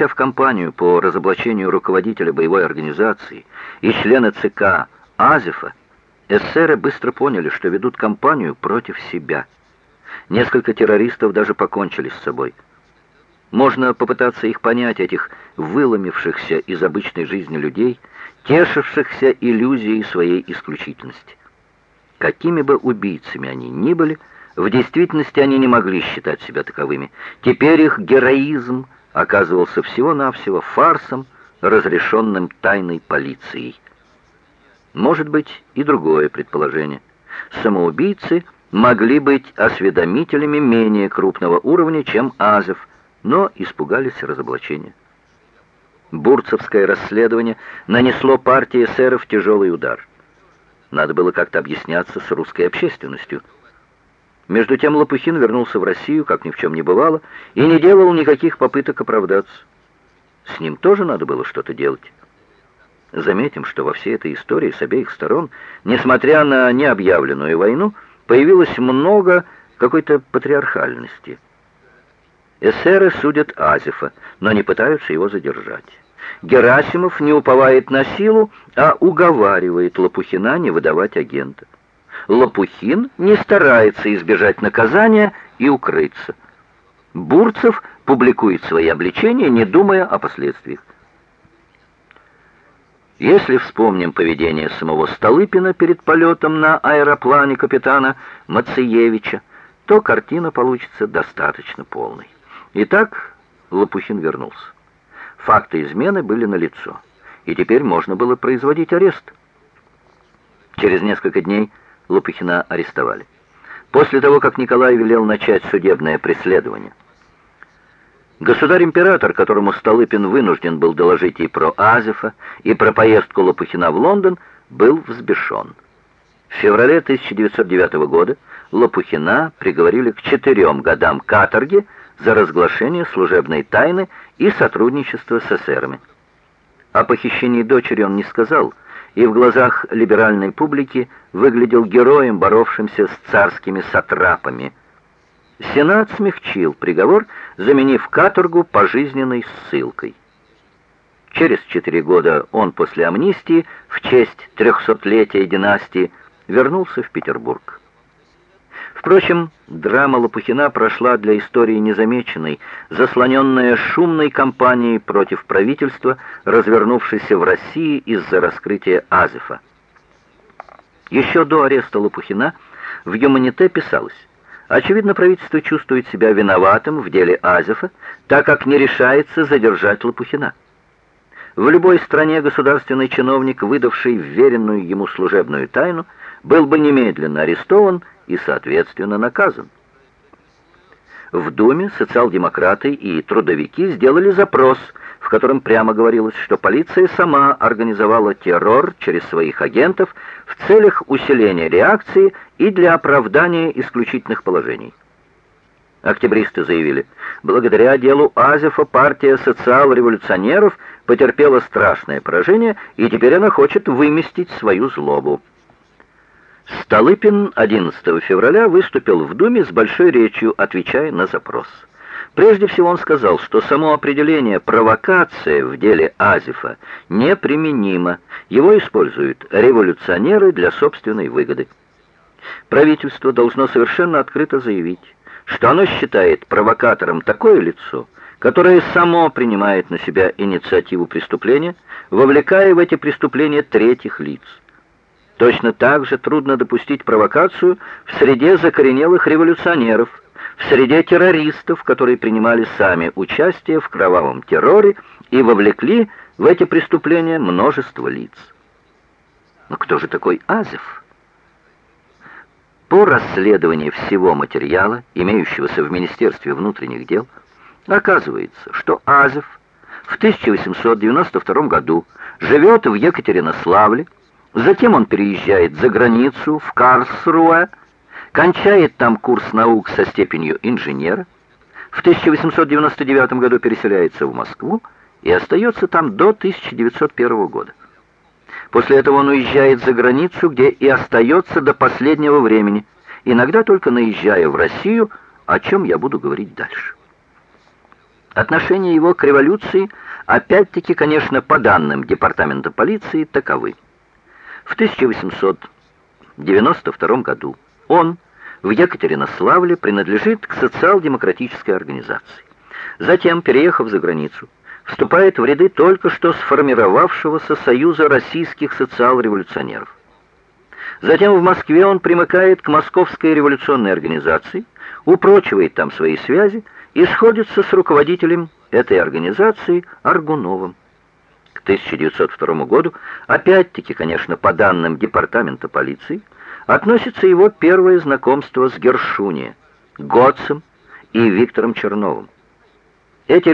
начав кампанию по разоблачению руководителя боевой организации и члена ЦК Азефа, эсеры быстро поняли, что ведут кампанию против себя. Несколько террористов даже покончили с собой. Можно попытаться их понять, этих выломившихся из обычной жизни людей, тешившихся иллюзией своей исключительности. Какими бы убийцами они ни были, в действительности они не могли считать себя таковыми. Теперь их героизм оказывался всего-навсего фарсом, разрешенным тайной полицией. Может быть и другое предположение. Самоубийцы могли быть осведомителями менее крупного уровня, чем Азов, но испугались разоблачения. Бурцевское расследование нанесло партии эсеров тяжелый удар. Надо было как-то объясняться с русской общественностью. Между тем Лопухин вернулся в Россию, как ни в чем не бывало, и не делал никаких попыток оправдаться. С ним тоже надо было что-то делать. Заметим, что во всей этой истории с обеих сторон, несмотря на необъявленную войну, появилось много какой-то патриархальности. Эсеры судят Азефа, но не пытаются его задержать. Герасимов не уповает на силу, а уговаривает Лопухина не выдавать агента. Лопухин не старается избежать наказания и укрыться. Бурцев публикует свои обличения, не думая о последствиях. Если вспомним поведение самого Столыпина перед полетом на аэроплане капитана Мациевича, то картина получится достаточно полной. Итак, Лопухин вернулся. Факты измены были налицо, и теперь можно было производить арест. Через несколько дней Лопухина арестовали. После того, как Николай велел начать судебное преследование. Государь-император, которому Столыпин вынужден был доложить и про Азефа, и про поездку Лопухина в Лондон, был взбешен. В феврале 1909 года Лопухина приговорили к четырем годам каторги за разглашение служебной тайны и сотрудничество с эсерами. О похищении дочери он не сказал, и в глазах либеральной публики выглядел героем, боровшимся с царскими сатрапами. Сенат смягчил приговор, заменив каторгу пожизненной ссылкой. Через четыре года он после амнистии в честь трехсотлетия династии вернулся в Петербург. Впрочем, драма Лопухина прошла для истории незамеченной, заслоненная шумной кампанией против правительства, развернувшейся в России из-за раскрытия Азефа. Еще до ареста Лопухина в Юманите писалось, Очевидно, правительство чувствует себя виноватым в деле Азефа, так как не решается задержать Лопухина. В любой стране государственный чиновник, выдавший вверенную ему служебную тайну, был бы немедленно арестован и, соответственно, наказан. В Думе социал-демократы и трудовики сделали запрос, в котором прямо говорилось, что полиция сама организовала террор через своих агентов в целях усиления реакции и для оправдания исключительных положений. Октябристы заявили, благодаря делу Азефа партия социал-революционеров потерпела страшное поражение, и теперь она хочет выместить свою злобу. Столыпин 11 февраля выступил в Думе с большой речью, отвечая на запрос. Прежде всего он сказал, что само определение «провокация» в деле Азифа неприменимо, его используют революционеры для собственной выгоды. Правительство должно совершенно открыто заявить, что оно считает провокатором такое лицо, которое само принимает на себя инициативу преступления, вовлекая в эти преступления третьих лиц. Точно так же трудно допустить провокацию в среде закоренелых революционеров, в среде террористов, которые принимали сами участие в кровавом терроре и вовлекли в эти преступления множество лиц. Но кто же такой Азев? По расследованию всего материала, имеющегося в Министерстве внутренних дел, оказывается, что Азев в 1892 году живет в Екатеринославле, Затем он переезжает за границу, в Карлсруэ, кончает там курс наук со степенью инженера, в 1899 году переселяется в Москву и остается там до 1901 года. После этого он уезжает за границу, где и остается до последнего времени, иногда только наезжая в Россию, о чем я буду говорить дальше. Отношение его к революции, опять-таки, конечно, по данным Департамента полиции, таковы. В 1892 году он в Екатеринославле принадлежит к социал-демократической организации. Затем, переехав за границу, вступает в ряды только что сформировавшегося Союза российских социал-революционеров. Затем в Москве он примыкает к Московской революционной организации, упрочивает там свои связи и сходится с руководителем этой организации Аргуновым. К 1902 году, опять-таки, конечно, по данным Департамента полиции, относится его первое знакомство с Гершуни, Готцем и Виктором Черновым. Эти